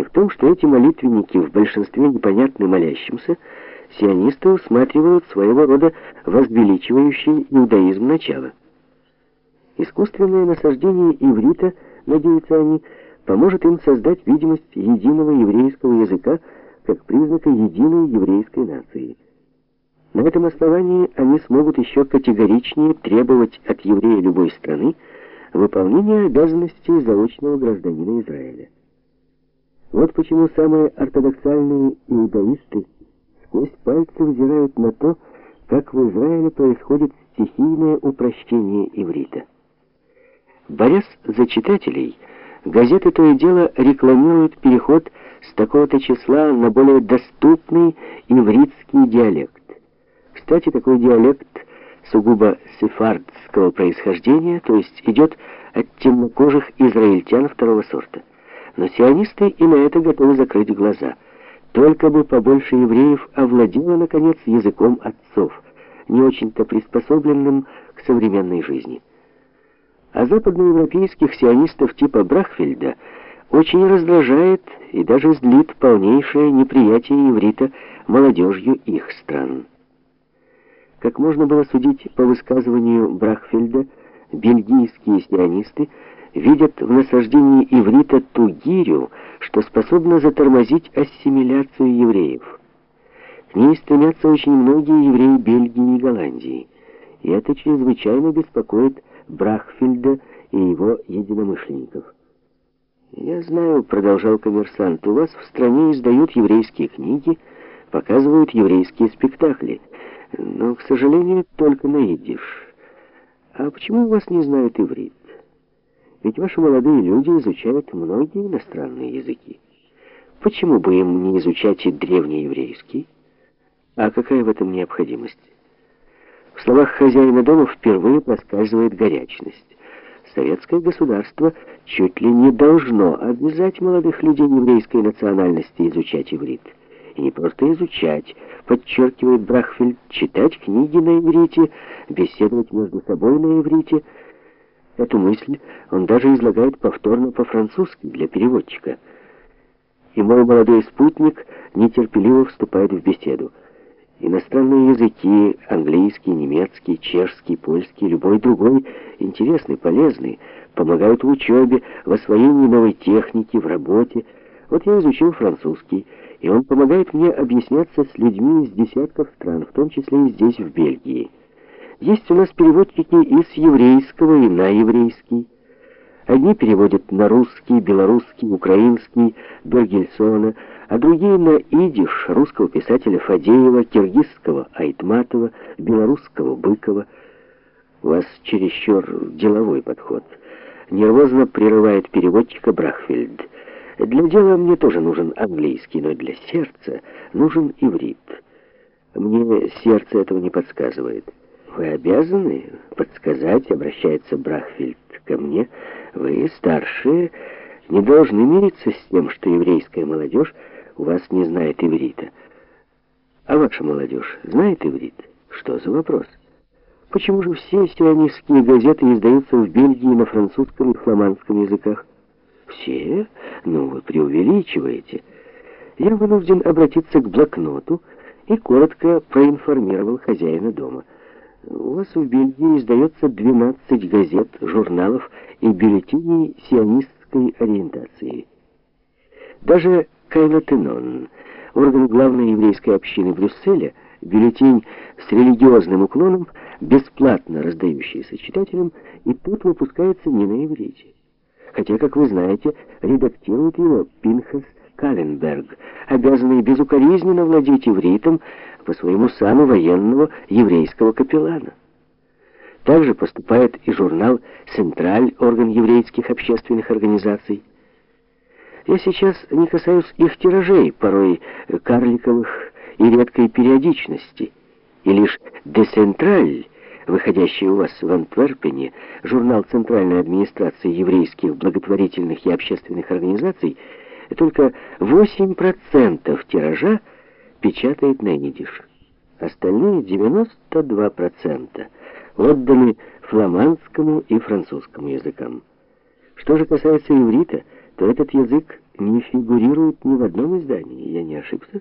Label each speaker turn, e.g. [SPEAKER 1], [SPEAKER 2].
[SPEAKER 1] И в том, что эти молитвенники в большинстве непонятны молящимся, сионисты усматривают своего рода возвеличивающий иудаизм начало. Искусственное насаждение иврита, надеются они, поможет им создать видимость единого еврейского языка как признака единой еврейской нации. На этом основании они смогут еще категоричнее требовать от еврея любой страны выполнения обязанностей заочного гражданина Израиля. Вот почему самые ортодоксальные иудаисты сквозь пальцы взирают на то, как в Израиле происходит стихийное упрощение иврита. Борясь за читателей, газеты то и дело рекламируют переход с такого-то числа на более доступный ивритский диалект. Кстати, такой диалект сугубо сефардского происхождения, то есть идет от темнокожих израильтян второго сорта. Но сионисты и на это готовы закрыть глаза. Только бы побольше евреев овладело, наконец, языком отцов, не очень-то приспособленным к современной жизни. А западноевропейских сионистов типа Брахфельда очень раздражает и даже злит полнейшее неприятие еврита молодежью их стран. Как можно было судить по высказыванию Брахфельда, бельгийские сионисты видят в насаждении иврита ту гирю, что способна затормозить ассимиляцию евреев. К ней стремятся очень многие евреи Бельгии и Голландии, и это чрезвычайно беспокоит Брахфельда и его единомышленников. «Я знаю», — продолжал коммерсант, — «у вас в стране издают еврейские книги, показывают еврейские спектакли, но, к сожалению, только на идиш. А почему вас не знают иврит? Ведь ваши молодые люди изучают многие иностранные языки. Почему бы им не изучать и древнееврейский? А какая в этом необходимость? В словах хозяина дома впервые проскальзывает горячность. Советское государство чуть ли не должно обязать молодых людей еврейской национальности изучать иврит. И не просто изучать, подчеркивает Брахфельд, читать книги на иврите, беседовать между собой на иврите. Эту мысль он даже излагает повторно по-французски для переводчика. И мой молодой спутник нетерпеливо вступает в беседу. Иностранные языки, английский, немецкий, чешский, польский, любой другой, интересный, полезный, помогают в учебе, в освоении новой техники, в работе. Вот я изучил французский, и он помогает мне объясняться с людьми из десятков стран, в том числе и здесь, в Бельгии. Есть у нас переводчики и с еврейского, и на еврейский. Одни переводят на русский, белорусский, украинский, Бергельсона, а другие на идиш русского писателя Фадеева, киргизского Айтматова, белорусского Быкова. У вас чересчур деловой подход. Нервозно прерывает переводчика Брахфельд. Для дела мне тоже нужен английский, но для сердца нужен иврит. Мне сердце этого не подсказывает. Вы обязаны подсказать, обращается Брахфельд ко мне. Вы, старшие, не должны мириться с тем, что еврейская молодежь у вас не знает иврита. А ваша молодежь знает иврит? Что за вопрос? Почему же все сионистские газеты издаются в Бельгии на французском и фламандском языках? Все? Ну, вы преувеличиваете. Я вынужден обратиться к блокноту и коротко проинформировал хозяина дома – у вас в Бельгии издается 12 газет, журналов и бюллетеней сионистской ориентации. Даже Кайлатенон, орган главной еврейской общины Брюсселя, бюллетень с религиозным уклоном, бесплатно раздающийся читателям, и тут выпускается не на иврите. Хотя, как вы знаете, редактирует его Пинхас Каленберг, обязанный безукоризненно владеть ивритом, по своему сану военного еврейского капеллана. Также поступает и журнал «Централь», орган еврейских общественных организаций. Я сейчас не касаюсь их тиражей, порой карликовых и редкой периодичности, и лишь «Децентраль», выходящий у вас в Антверпене, журнал Центральной администрации еврейских благотворительных и общественных организаций, только 8% тиража печатает на идиш. Остальные 92% отданы фламандскому и французскому языкам. Что же касается иврита, то этот язык не фигурирует ни в одном издании. Я не ошибся?